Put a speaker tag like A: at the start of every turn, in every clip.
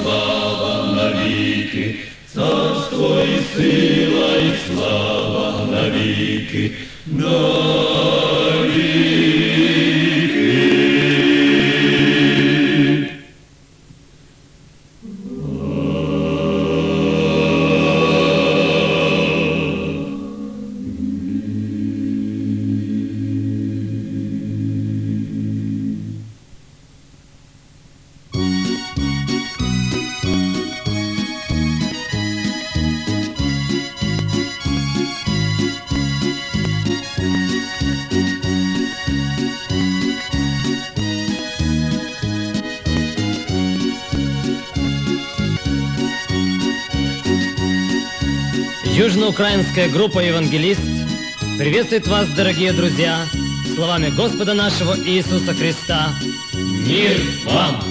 A: слава навіки, царство і сила, і слава навіки, навіки.
B: Группа «Евангелист» приветствует вас, дорогие друзья, словами Господа нашего Иисуса Христа. Мир вам!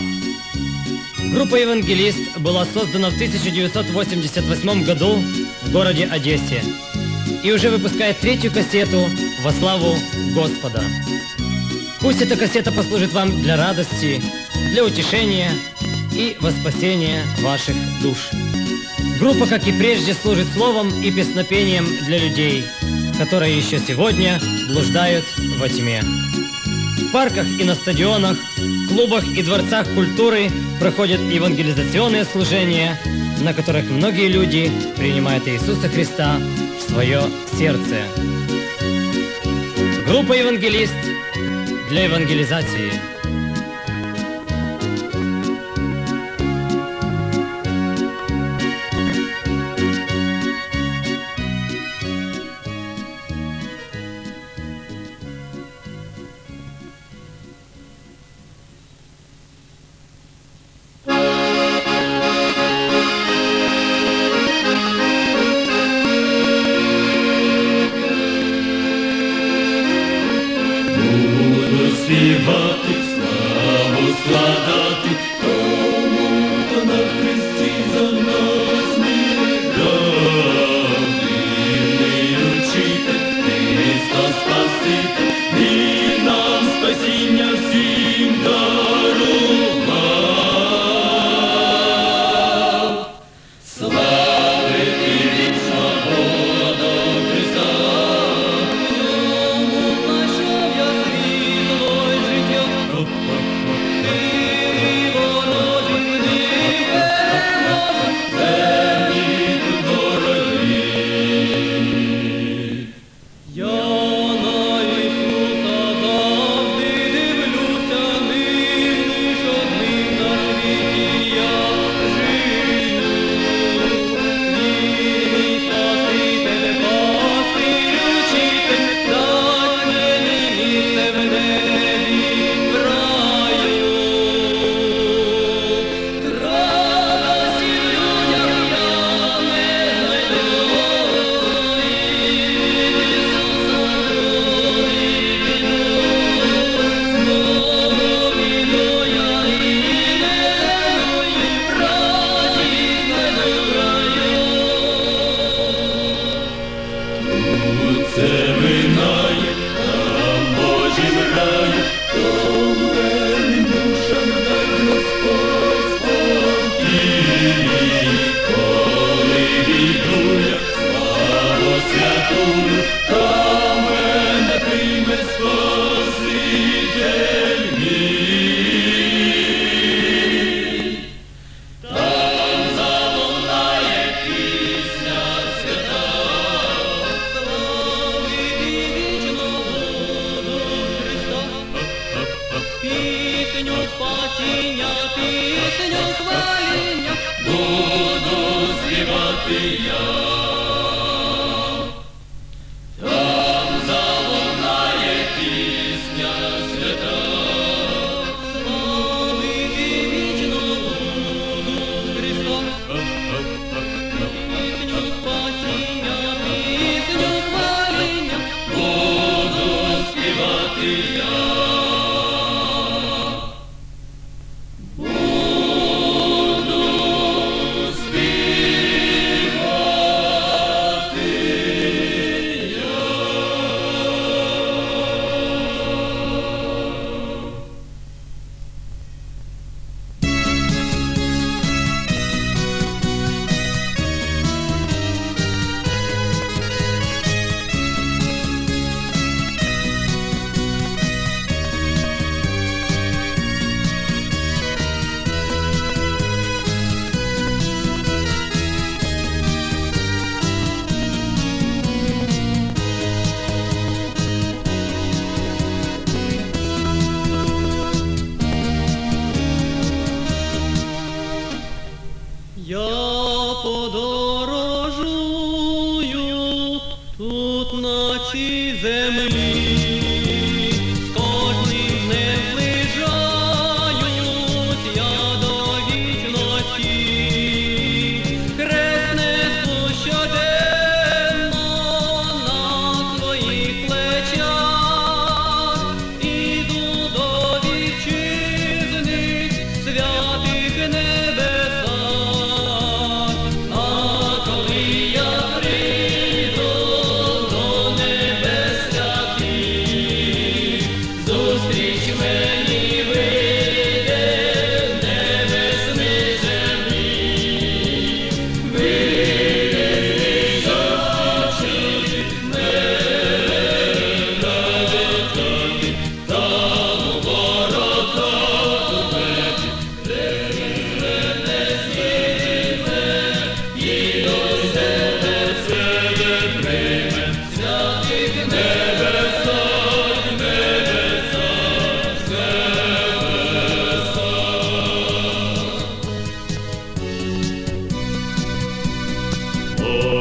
B: Группа «Евангелист» была создана в 1988 году в городе Одессе и уже выпускает третью кассету во славу Господа. Пусть эта кассета послужит вам для радости, для утешения и во спасения ваших душ. Группа, как и прежде, служит словом и песнопением для людей, которые еще сегодня блуждают во тьме. В парках и на стадионах, клубах и дворцах культуры проходят евангелизационные служения, на которых многие люди принимают Иисуса Христа в свое сердце. Группа «Евангелист» для евангелизации.
A: Maria. Lord.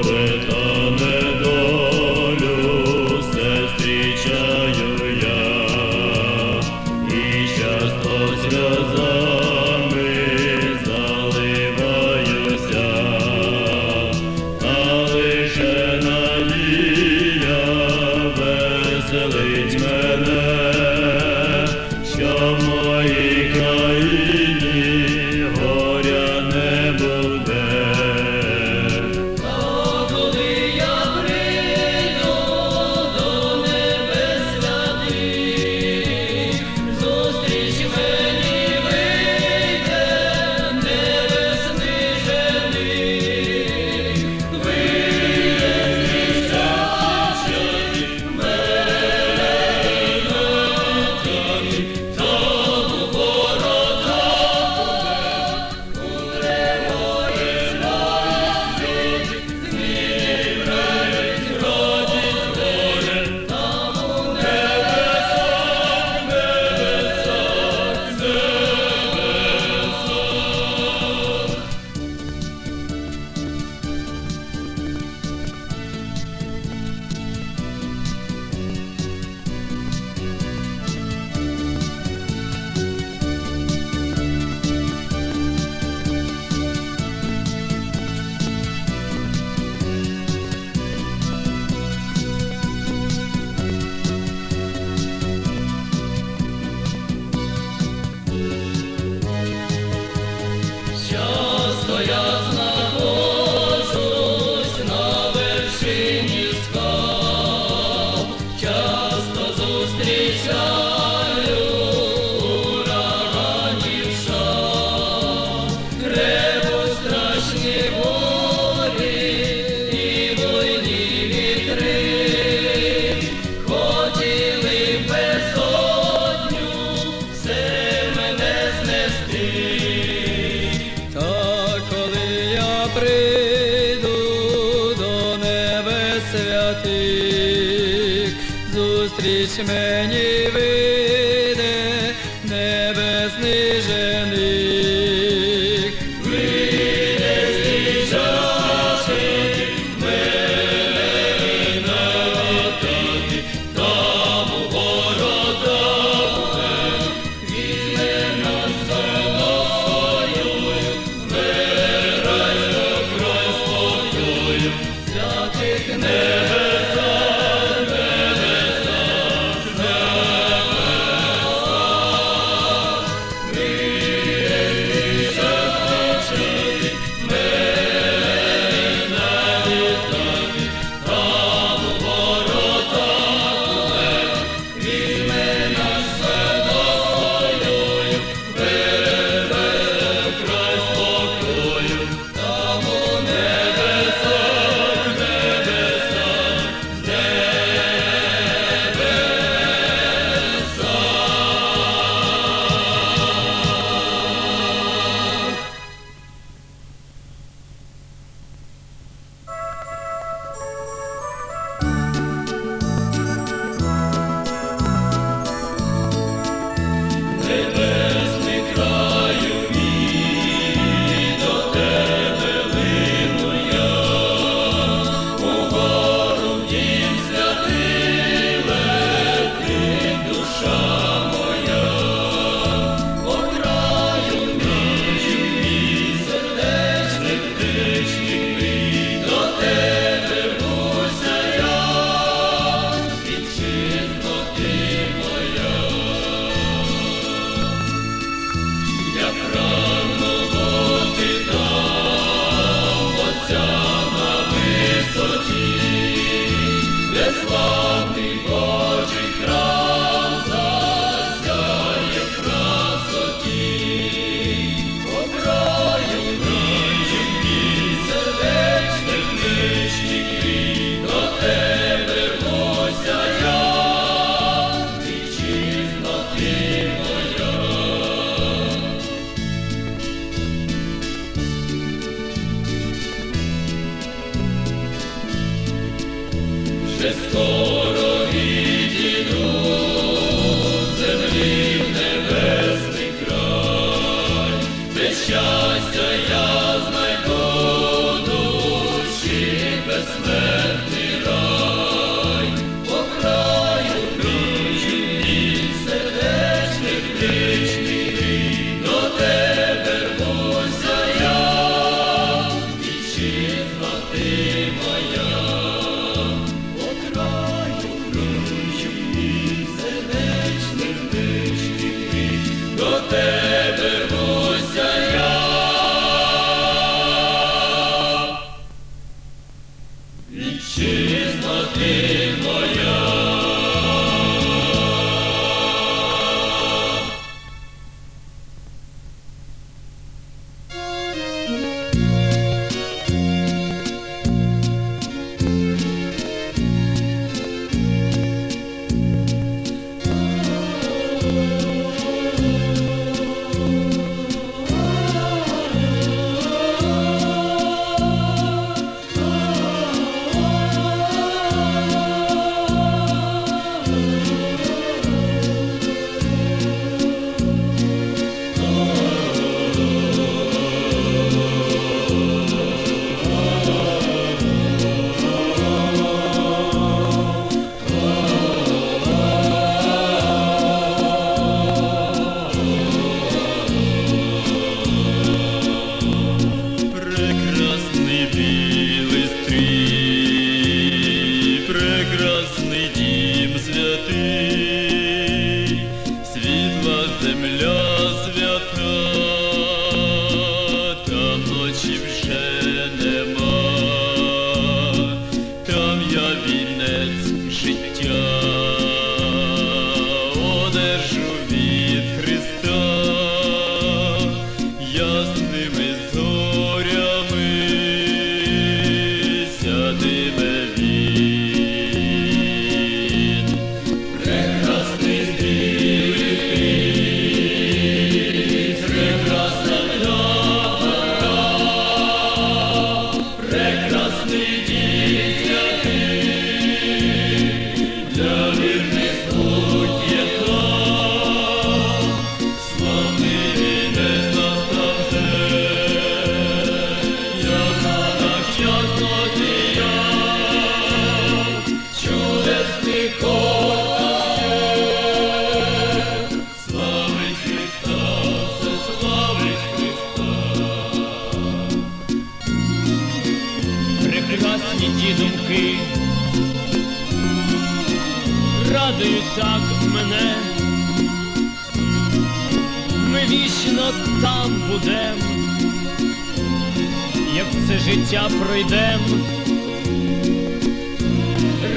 A: життя
B: пройдем,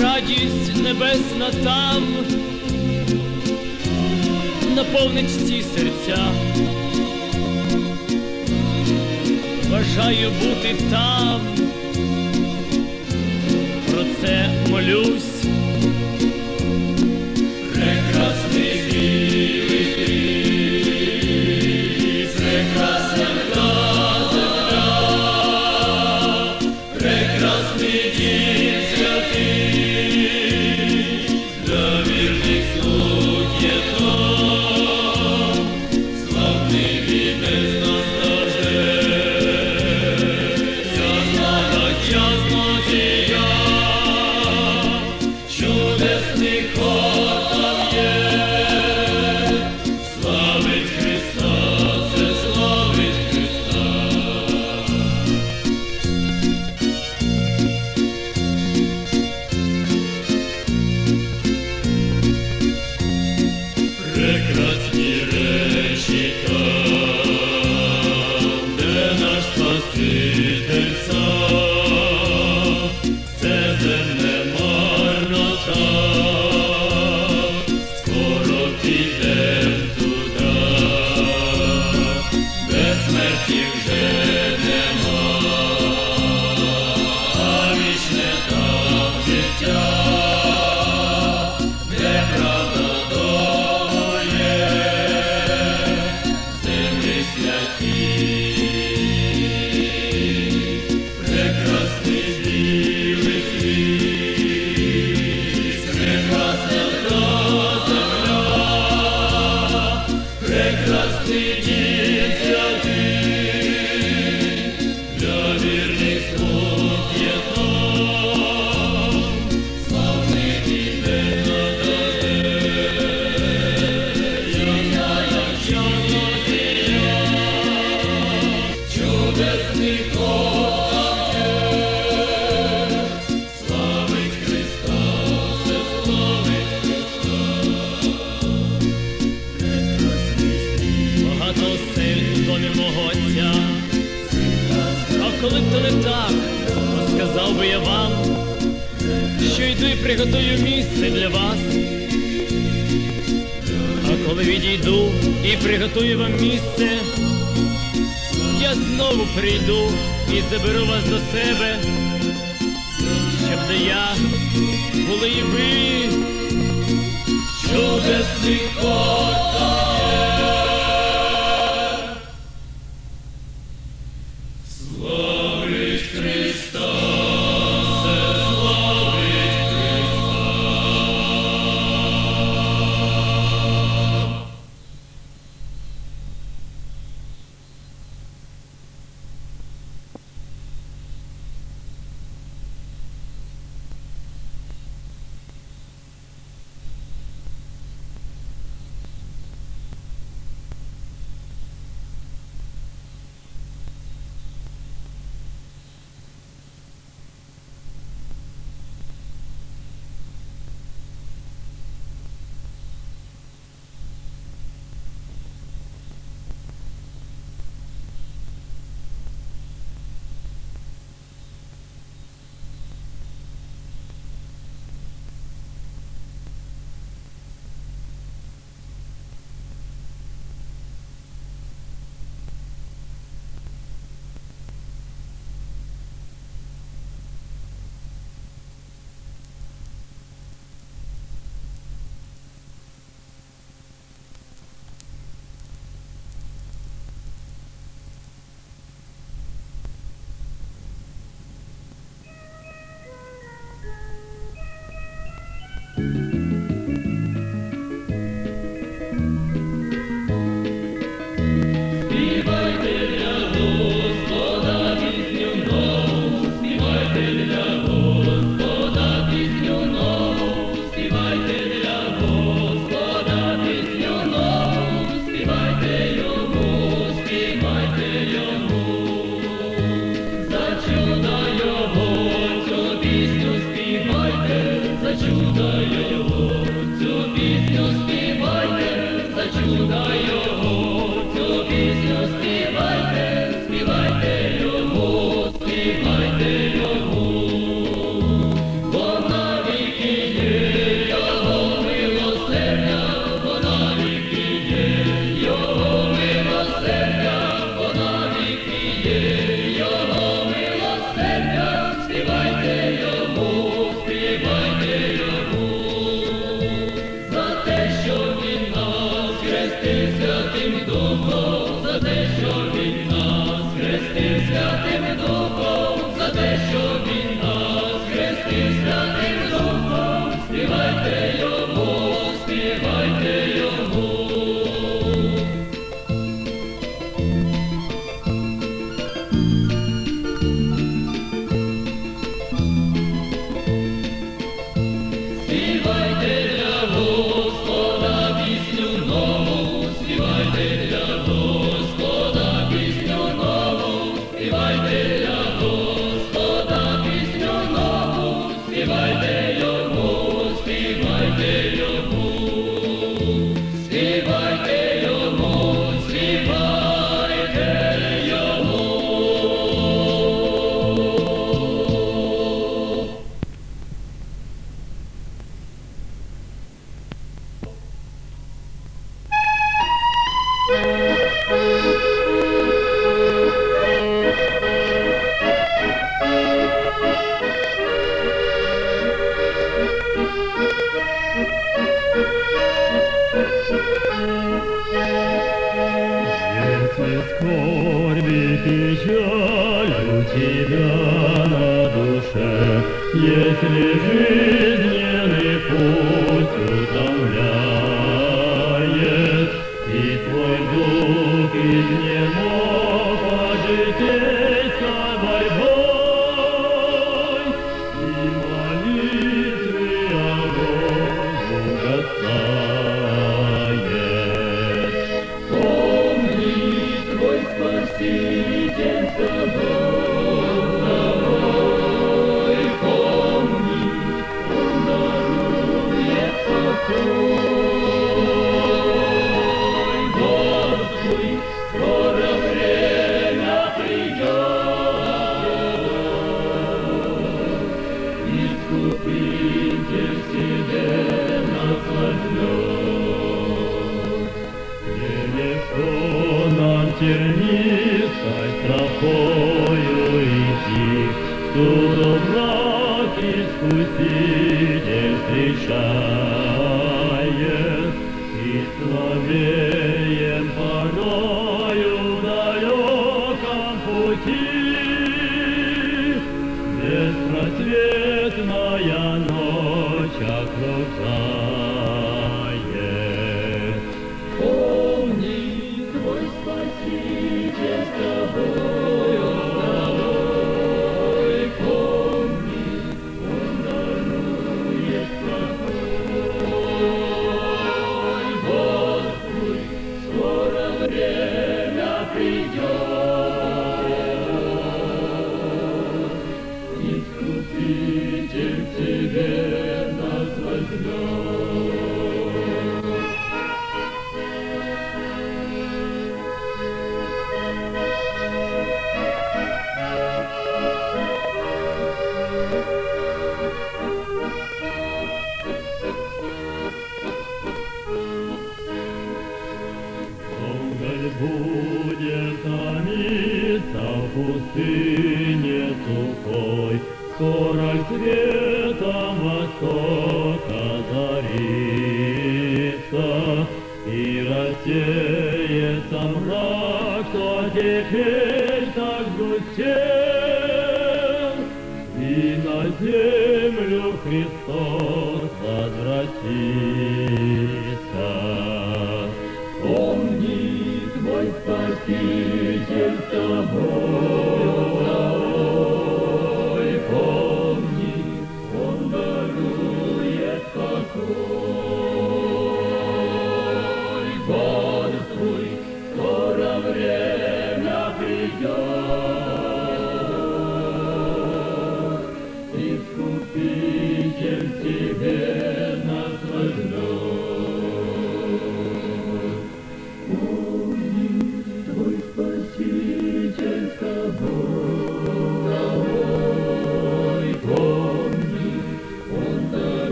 B: радість небесна там наповнить всі серця. Бажаю бути там, про це молюсь.
A: Прекрасний білий, прекрасна
B: хто. Yeah. До себе, щоб де я були і ви.
A: Чудесний кота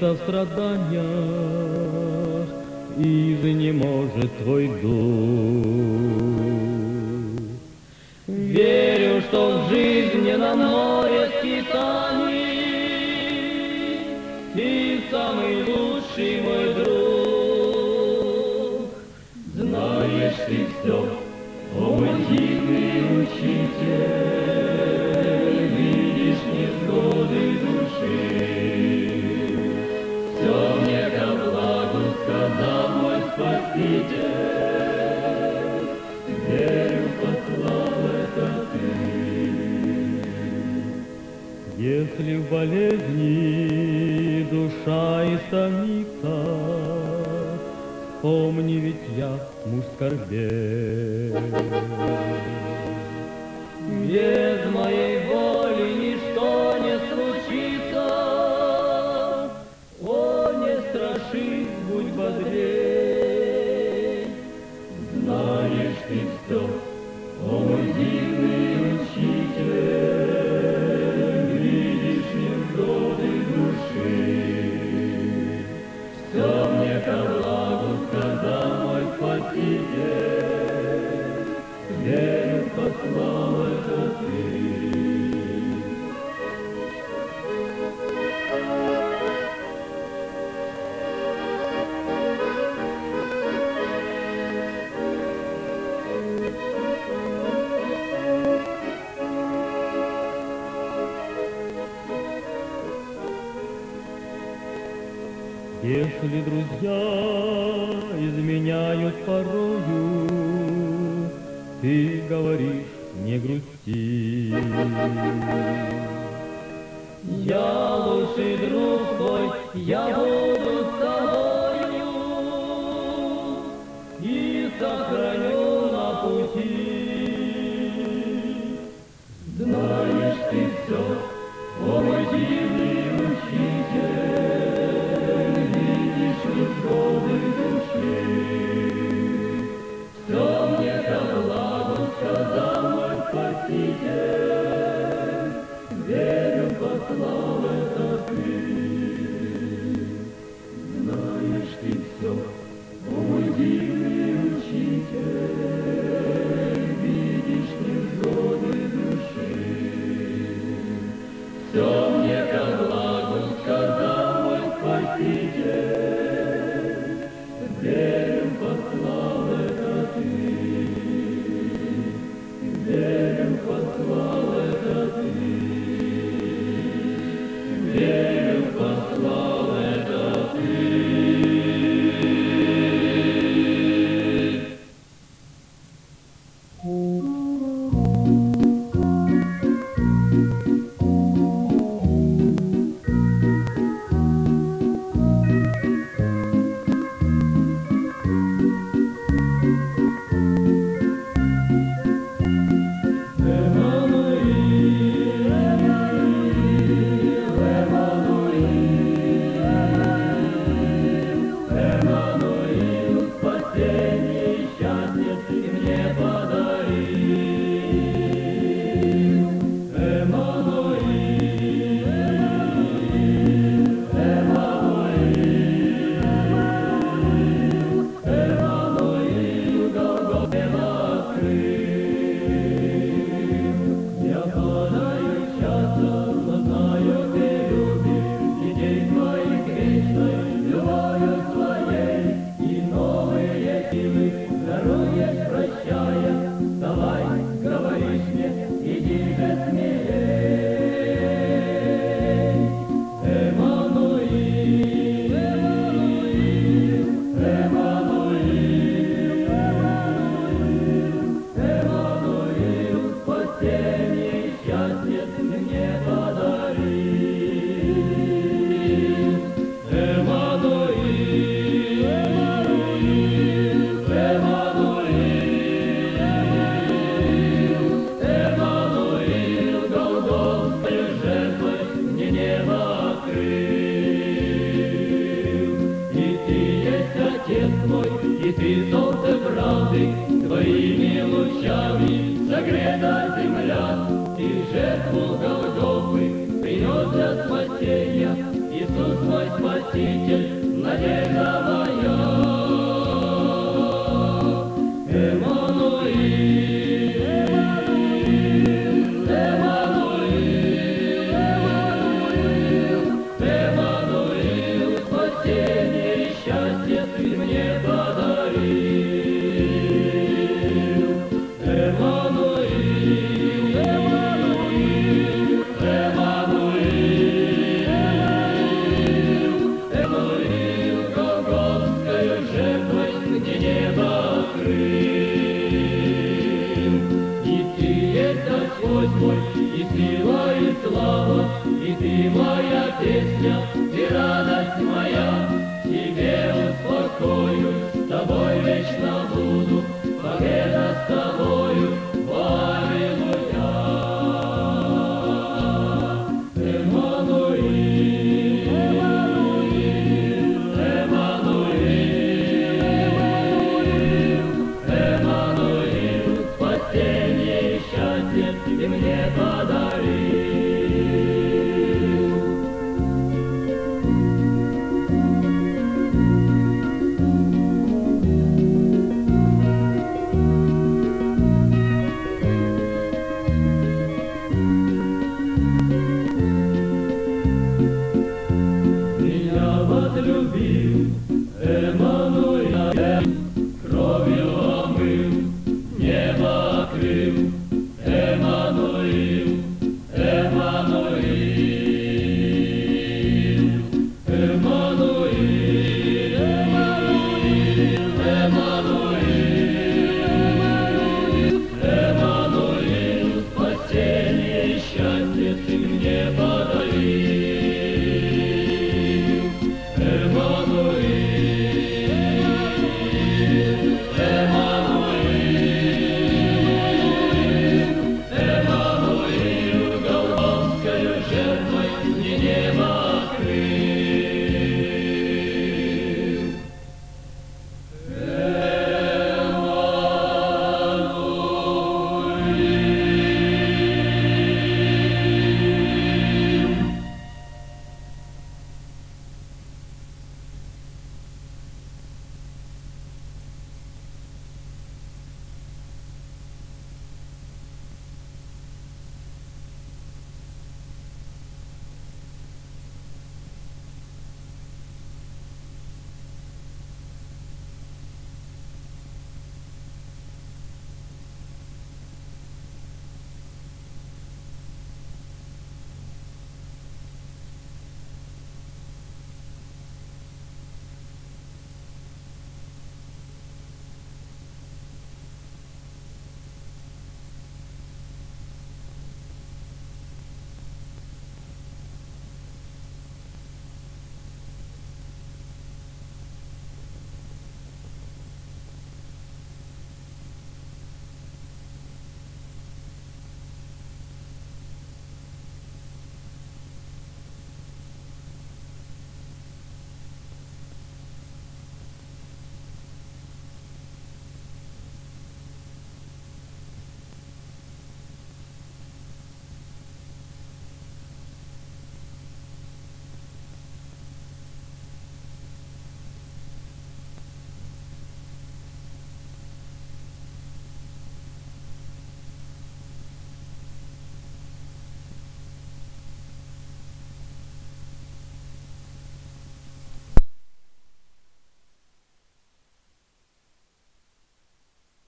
C: состраданиях, и не
A: может твой дух. или друзья. happy day.